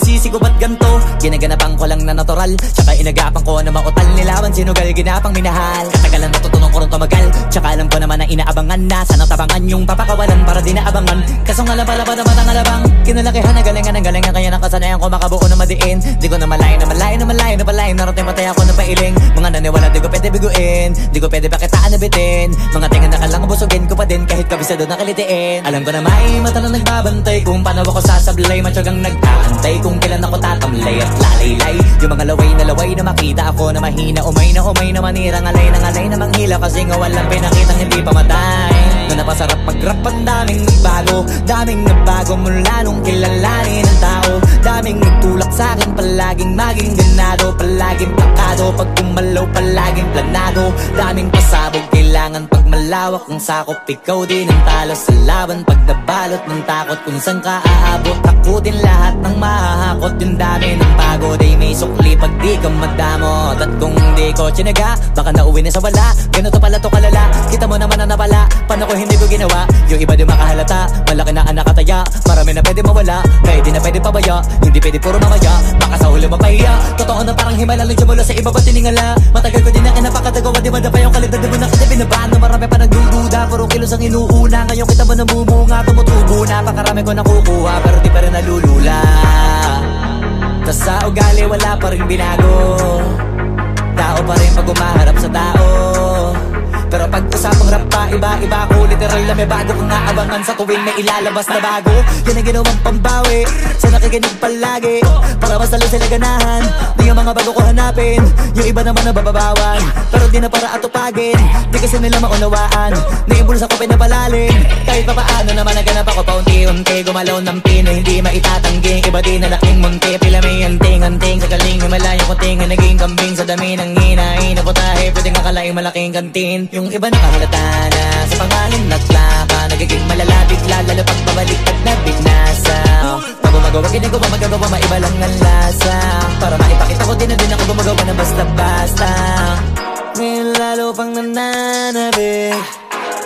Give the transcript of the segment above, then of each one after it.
ko ba't ganto. Ginaganapan ko lang na natural. Tsaka inagapan ko na mautal. Nilaban Sinugal ginapang minahal. Katagalan natutunan ko rin tumagal. Tsaka alam ko naman na inaabangan na Sana tabangan yung papakawalan para di naabangan Kaso nga labalaba naman ang alabang Kinalakihan na galingan ang galingan Kaya nakasanayan ko makabuo na madiin. Di ko na malayo na malayo na malayo na palayo Narating patay ako ng pailing. Mga naniwala di ko pwede biguin. Di ko pwede pakitaan na bitin Mga tinga na kalang busugin ko pa din Kahit kabisado na kalitiin Alam ko na may mata na nagbabantay. Kung paano ako sasablay Matyagang nag-aantay. Kung kailan ako tatamlay at lalaylay. Yung mga laway na laway na makita ako na mahina. Umay na umay na manirang alay ng alay na manghila. Kasi nga walang pinakitang hindi pa matay. Na napasarap mag-rap ang daming nagbago Daming nagbago mula nung kilalanin ng tao Palaging plakado Pag kumalaw palaging planado. Daming pasabog Kailangan pag malawak. Ang sakop Ikaw din ang talo sa laban. Pag nabalot ng takot Kung saan ka aabot. Ako din lahat ng mahahakot. Yung dami ng pagod Ay may sukli. Pag di ka madamot At kung di ko tsinaga Baka nauwi na sa wala. Ganito pala to kalala. Kita mo naman na napala Paano ko hindi ko ginawa? Yung iba di makahalata. Malaki na anak kataya Marami na pwede mawala. Di na pwede pabaya. Hindi pwede puro mamaya. Baka sa huli mapahiya Totoo na parang himala Lang mula sa iba ba tiningala? Matagal ko din na kinapakatagawa Di madapa yung kalidad Di mo na kita binabahan Marami pa nagdududa. Puro kilos ang inuuna Ngayon kita mo namumunga Tumutubo na. Pakarami ko nakukuha Pero di pa rin nalulula. Tas sa ugali wala pa rin binago. Tao pa rin pag umaharap sa tao pero pag usapang rap pa, iba-iba ko Literal na may bago kong naabangan sa tuwing may ilalabas na bago. Yan ang ginawang pambawi Sa nakikinig palagi. Para mas lalo sila ganahan Di ang mga bago ko hanapin. Yung iba naman nabababawan Pero di na para atupagin. Di kasi nila maunawaan Naimbulsa ko pinapalalim. Kahit pa paano naman naganap ako paunti-unti Gumalaw ng pino, hindi maitatanggi. Iba din na laking munti Pila may anting-anting Sa galing himalayang kuting Naging kambing sa dami ng hinahin Naputahe, pwedeng malaking kantin. Yung iba nakahalata na Sa pangalan at plaka Nagiging malala bigla Lalo pag babalik at nabignasa Pag gumagawa, ginagawa, magagawa Maiba lang ang lasa. Para maipakita ko din na din ako gumagawa ng basta-basta. Ngayon lalo pang nananabik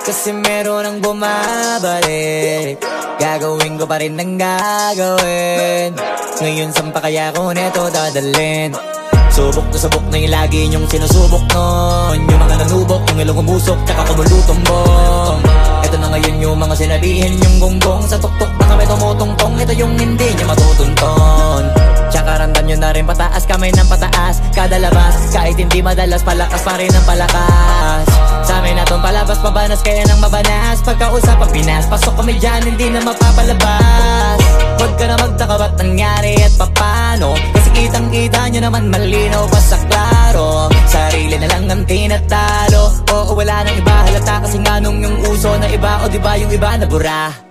Kasi meron ang bumabalik. Gagawin ko pa rin ang gagawin. Ngayon saan pa kaya ko neto dadalhin Subok to subok na yung lagi niyong sinusubok nun. Yung mga nanubok, yung ilong umusok, tsaka kumulutumbong Ito na ngayon yung mga sinabihin yung gonggong Sa tuktok na kami tumutungtong, ito yung hindi niya matutunton. Tsaka ramdam nyo na rin pataas kamay ng pataas. Kada labas, kahit hindi madalas palakas pa rin ang palakas. Sa amin na tong palabas, pabanas kaya nang mabanas. Pagkausap ang Pinas, pasok kami dyan, hindi na mapapalabas. Huwag ka na magtaka ba't nangyari at papano Kasi kitang kita nyo naman malinaw pa sa klaro. Sarili na lang ang tinatalo. Oo wala nang iba halata kasi nga nung yung uso na iba. O di ba yung iba na bura